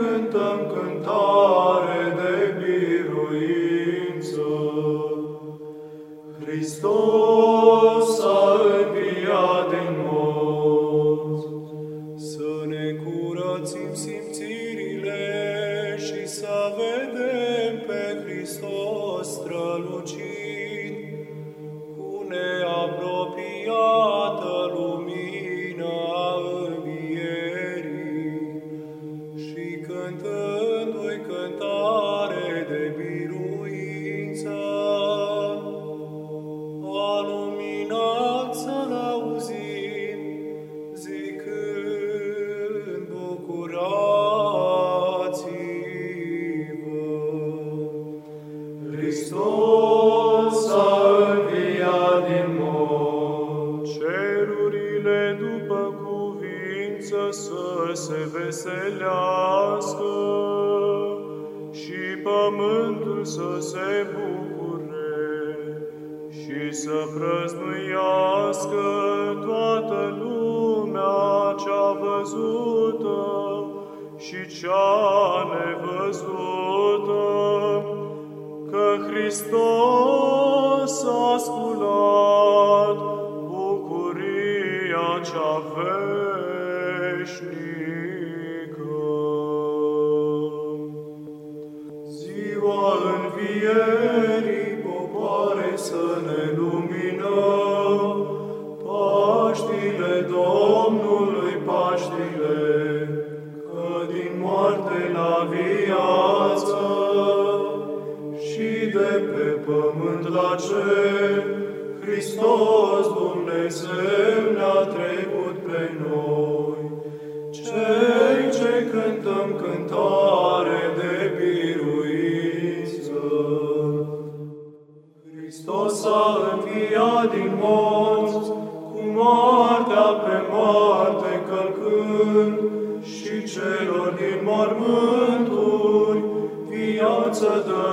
cântăm cântare de biruință, Hristos a înviat din morți. Să ne curățim simțirile și să vedem pe Hristos strălucind Hristos a înviat din morți. Cerurile după cuvință să se veselească și pământul să se bucure și să prăznuiască toată lumea cea văzută și cea nevăzută, că Hristos a sculat bucuria cea veșnică. Ziua învierii popoare să pe pământ la cer, Hristos Dumnezeu ne-a trecut pe noi. Cei ce cântăm cântare de biruință, Hristos a înviat din morți, cu moartea pe moarte călcând, și celor din mormânturi viață dăruind.